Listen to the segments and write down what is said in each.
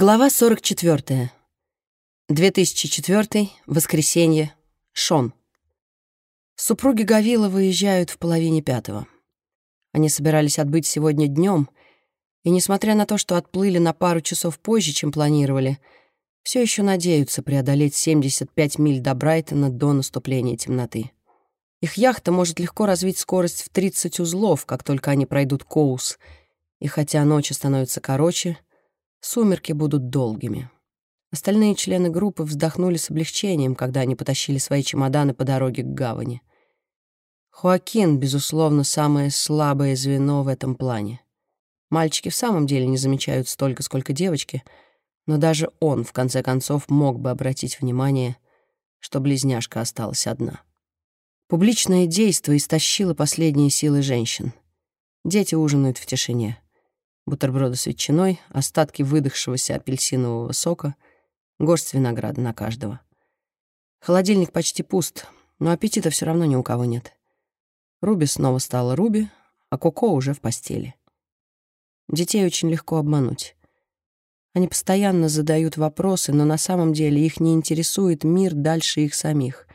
Глава 44. 2004. Воскресенье. Шон. Супруги Гавила выезжают в половине пятого. Они собирались отбыть сегодня днем, и, несмотря на то, что отплыли на пару часов позже, чем планировали, все еще надеются преодолеть 75 миль до Брайтона до наступления темноты. Их яхта может легко развить скорость в 30 узлов, как только они пройдут Коус, и хотя ночи становятся короче — Сумерки будут долгими. Остальные члены группы вздохнули с облегчением, когда они потащили свои чемоданы по дороге к гавани. Хоакин, безусловно, самое слабое звено в этом плане. Мальчики в самом деле не замечают столько, сколько девочки, но даже он, в конце концов, мог бы обратить внимание, что близняшка осталась одна. Публичное действо истощило последние силы женщин. Дети ужинают в тишине бутерброды с ветчиной, остатки выдохшегося апельсинового сока, горсть винограда на каждого. Холодильник почти пуст, но аппетита все равно ни у кого нет. Руби снова стала Руби, а Коко уже в постели. Детей очень легко обмануть. Они постоянно задают вопросы, но на самом деле их не интересует мир дальше их самих.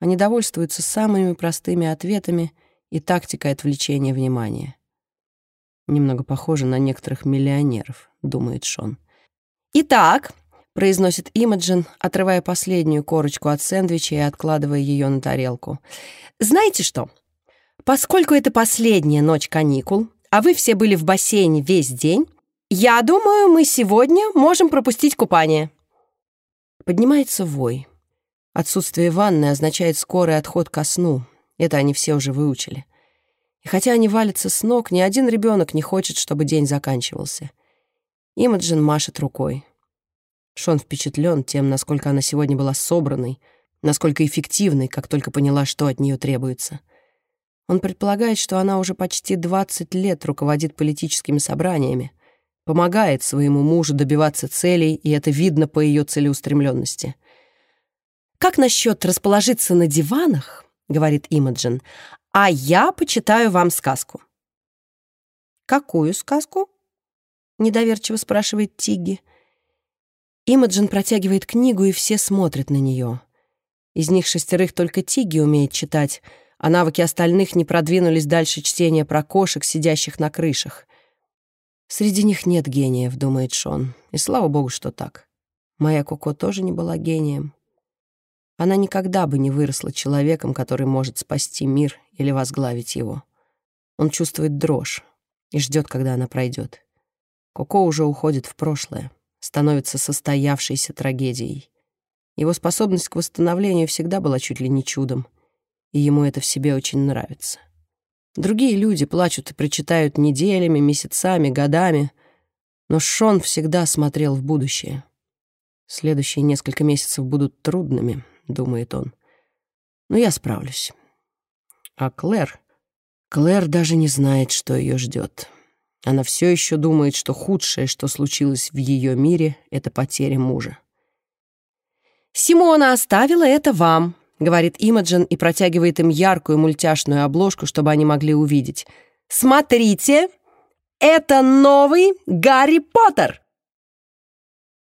Они довольствуются самыми простыми ответами и тактикой отвлечения внимания. Немного похоже на некоторых миллионеров, думает Шон. «Итак», — произносит Имаджин, отрывая последнюю корочку от сэндвича и откладывая ее на тарелку. «Знаете что? Поскольку это последняя ночь каникул, а вы все были в бассейне весь день, я думаю, мы сегодня можем пропустить купание». Поднимается вой. Отсутствие ванны означает скорый отход ко сну. Это они все уже выучили. И хотя они валятся с ног, ни один ребенок не хочет, чтобы день заканчивался. Имаджин машет рукой. Шон впечатлен тем, насколько она сегодня была собранной, насколько эффективной, как только поняла, что от нее требуется. Он предполагает, что она уже почти 20 лет руководит политическими собраниями, помогает своему мужу добиваться целей, и это видно по ее целеустремленности. «Как насчет расположиться на диванах?» — говорит Имаджин, а я почитаю вам сказку». «Какую сказку?» — недоверчиво спрашивает Тигги. Имаджин протягивает книгу, и все смотрят на нее. Из них шестерых только Тигги умеет читать, а навыки остальных не продвинулись дальше чтения про кошек, сидящих на крышах. «Среди них нет гениев», — думает Шон, и слава богу, что так. Моя Коко тоже не была гением. Она никогда бы не выросла человеком, который может спасти мир или возглавить его. Он чувствует дрожь и ждет, когда она пройдет. Коко уже уходит в прошлое, становится состоявшейся трагедией. Его способность к восстановлению всегда была чуть ли не чудом, и ему это в себе очень нравится. Другие люди плачут и прочитают неделями, месяцами, годами, но Шон всегда смотрел в будущее. Следующие несколько месяцев будут трудными —— думает он. «Но я справлюсь». А Клэр... Клэр даже не знает, что ее ждет. Она все еще думает, что худшее, что случилось в ее мире, — это потеря мужа. «Симона оставила это вам», — говорит Имаджин и протягивает им яркую мультяшную обложку, чтобы они могли увидеть. «Смотрите, это новый Гарри Поттер!»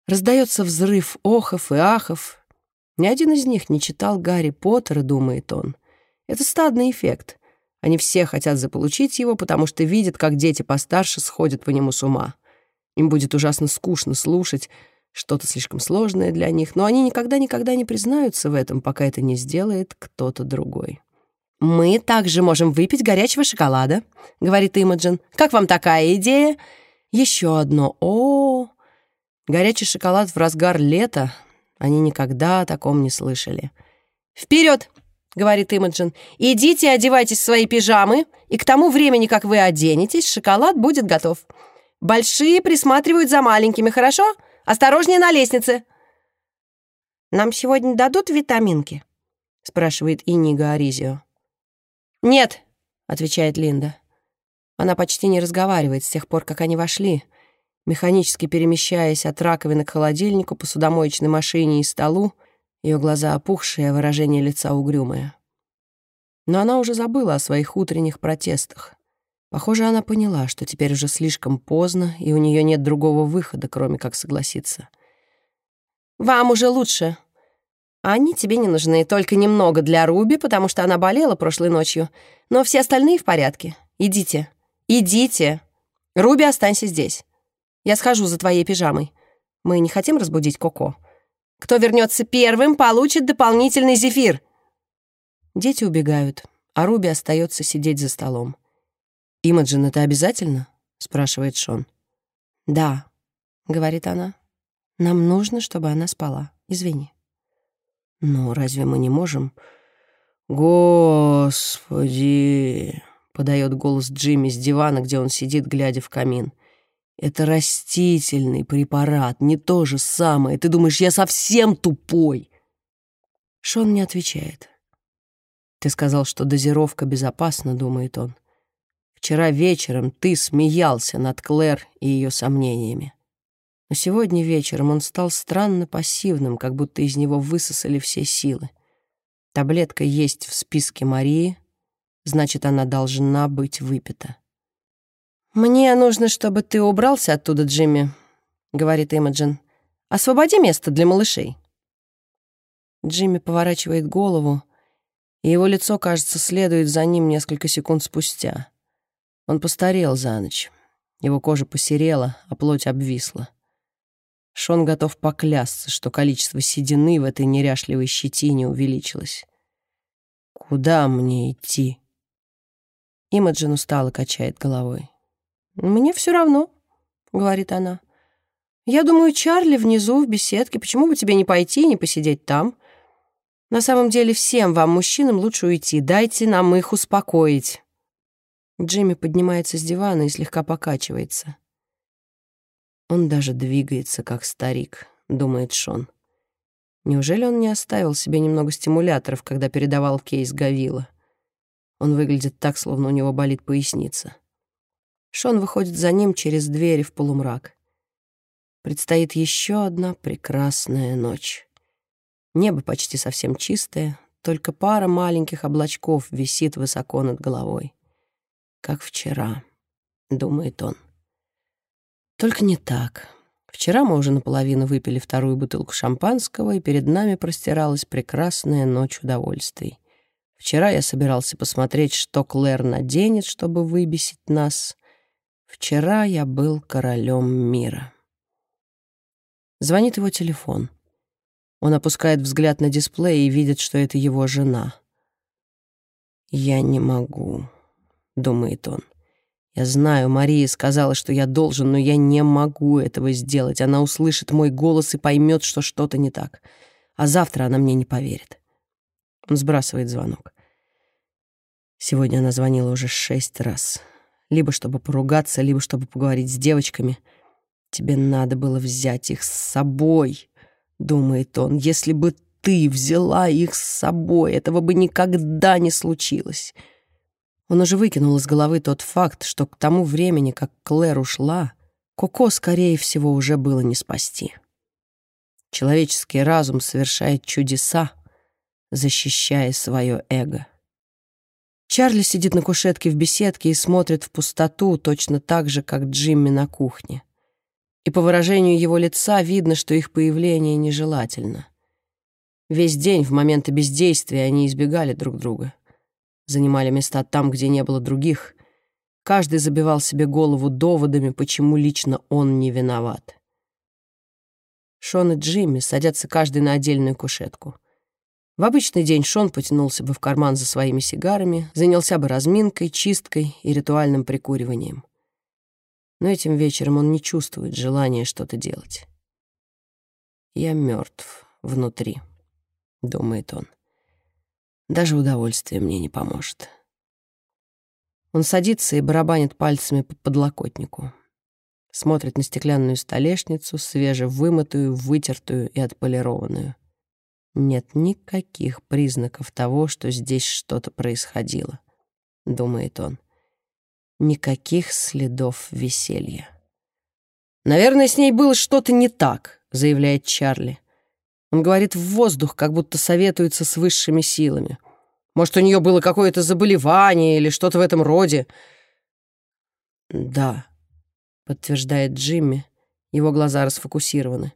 Раздается взрыв охов и ахов, ни один из них не читал Гарри Поттера, думает он. Это стадный эффект. Они все хотят заполучить его, потому что видят, как дети постарше сходят по нему с ума. Им будет ужасно скучно слушать что-то слишком сложное для них, но они никогда-никогда не признаются в этом, пока это не сделает кто-то другой. «Мы также можем выпить горячего шоколада», — говорит Имаджин. «Как вам такая идея?» «Еще одно. О, -о, -о. Горячий шоколад в разгар лета они никогда о таком не слышали. «Вперед!» — говорит Имаджин. «Идите, одевайтесь в свои пижамы, и к тому времени, как вы оденетесь, шоколад будет готов. Большие присматривают за маленькими, хорошо? Осторожнее на лестнице!» «Нам сегодня дадут витаминки?» — спрашивает Инига Аризио. «Нет», — отвечает Линда. Она почти не разговаривает с тех пор, как они вошли, Механически перемещаясь от раковины к холодильнику, посудомоечной машине и столу, ее глаза опухшие, а выражение лица угрюмое. Но она уже забыла о своих утренних протестах. Похоже, она поняла, что теперь уже слишком поздно, и у нее нет другого выхода, кроме как согласиться. «Вам уже лучше. Они тебе не нужны, только немного для Руби, потому что она болела прошлой ночью. Но все остальные в порядке. Идите. Идите. Руби, останься здесь. Я схожу за твоей пижамой. Мы не хотим разбудить Коко. Кто вернется первым, получит дополнительный зефир». Дети убегают, а Руби остается сидеть за столом. «Имаджин, это обязательно?» — спрашивает Шон. «Да», — говорит она. «Нам нужно, чтобы она спала. Извини». «Но разве мы не можем?» «Господи!» — подает голос Джимми с дивана, где он сидит, глядя в камин. «Это растительный препарат, не то же самое. Ты думаешь, я совсем тупой?» Шон не отвечает. «Ты сказал, что дозировка безопасна», — думает он. «Вчера вечером ты смеялся над Клэр и ее сомнениями. Но сегодня вечером он стал странно пассивным, как будто из него высосали все силы. Таблетка есть в списке Марии, значит, она должна быть выпита». «Мне нужно, чтобы ты убрался оттуда, Джимми», — говорит Имаджин. «Освободи место для малышей». Джимми поворачивает голову, и его лицо, кажется, следует за ним несколько секунд спустя. Он постарел за ночь. Его кожа посерела, а плоть обвисла. Шон готов поклясться, что количество седины в этой неряшливой щетине увеличилось. «Куда мне идти?» Имаджин устало качает головой. «Мне все равно», — говорит она. «Я думаю, Чарли внизу в беседке. Почему бы тебе не пойти и не посидеть там? На самом деле всем вам, мужчинам, лучше уйти. Дайте нам их успокоить». Джимми поднимается с дивана и слегка покачивается. Он даже двигается, как старик, думает Шон. Неужели он не оставил себе немного стимуляторов, когда передавал кейс Гавила? Он выглядит так, словно у него болит поясница. Шон выходит за ним через двери в полумрак. Предстоит еще одна прекрасная ночь. Небо почти совсем чистое, только пара маленьких облачков висит высоко над головой. Как вчера, думает он. Только не так. Вчера мы уже наполовину выпили вторую бутылку шампанского, и перед нами простиралась прекрасная ночь удовольствий. Вчера я собирался посмотреть, что Клэр наденет, чтобы выбесить нас. Вчера я был королем мира. Звонит его телефон. Он опускает взгляд на дисплей и видит, что это его жена. «Я не могу», — думает он. «Я знаю, Мария сказала, что я должен, но я не могу этого сделать. Она услышит мой голос и поймет, что что-то не так. А завтра она мне не поверит». Он сбрасывает звонок. Сегодня она звонила уже шесть раз. Либо чтобы поругаться, либо чтобы поговорить с девочками. Тебе надо было взять их с собой. — думает он, — «если бы ты взяла их с собой, этого бы никогда не случилось». Он уже выкинул из головы тот факт, что к тому времени, как Клэр ушла, Коко, скорее всего, уже было не спасти. Человеческий разум совершает чудеса, защищая свое эго. Чарли сидит на кушетке в беседке и смотрит в пустоту точно так же, как Джимми на кухне и по выражению его лица видно, что их появление нежелательно. Весь день в моменты бездействия они избегали друг друга. Занимали места там, где не было других. Каждый забивал себе голову доводами, почему лично он не виноват. Шон и Джимми садятся каждый на отдельную кушетку. В обычный день Шон потянулся бы в карман за своими сигарами, занялся бы разминкой, чисткой и ритуальным прикуриванием но этим вечером он не чувствует желания что-то делать. «Я мертв внутри», — думает он. «Даже удовольствие мне не поможет». Он садится и барабанит пальцами по подлокотнику. Смотрит на стеклянную столешницу, свежевымытую, вытертую и отполированную. Нет никаких признаков того, что здесь что-то происходило, думает он никаких следов веселья. «Наверное, с ней было что-то не так», — заявляет Чарли. Он говорит в воздух, как будто советуется с высшими силами. Может, у нее было какое-то заболевание или что-то в этом роде. «Да», — подтверждает Джимми, его глаза расфокусированы.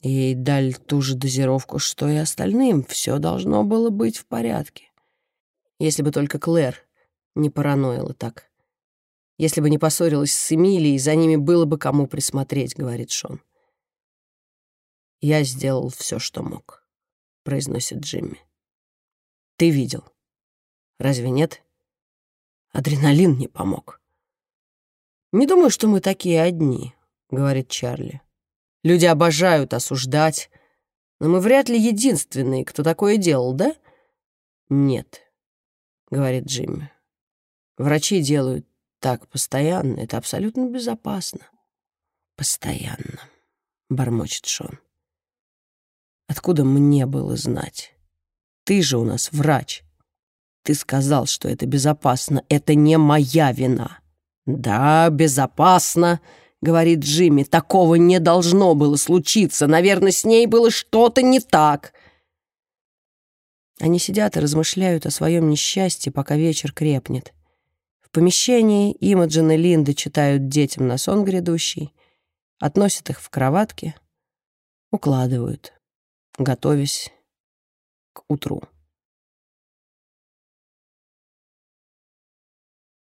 Ей дали ту же дозировку, что и остальным. Все должно было быть в порядке. Если бы только Клэр не параноила так. Если бы не поссорилась с Эмилией, за ними было бы кому присмотреть, говорит Шон. «Я сделал все, что мог», — произносит Джимми. «Ты видел. Разве нет? Адреналин не помог». «Не думаю, что мы такие одни», — говорит Чарли. «Люди обожают осуждать, но мы вряд ли единственные, кто такое делал, да?» «Нет», — говорит Джимми. «Врачи делают так постоянно, это абсолютно безопасно». «Постоянно», — бормочет Шон. «Откуда мне было знать? Ты же у нас врач. Ты сказал, что это безопасно. Это не моя вина». «Да, безопасно», — говорит Джимми. «Такого не должно было случиться. Наверное, с ней было что-то не так». Они сидят и размышляют о своем несчастье, пока вечер крепнет. В помещении Имаджин и Линда читают детям на сон грядущий, относят их в кроватки, укладывают, готовясь к утру.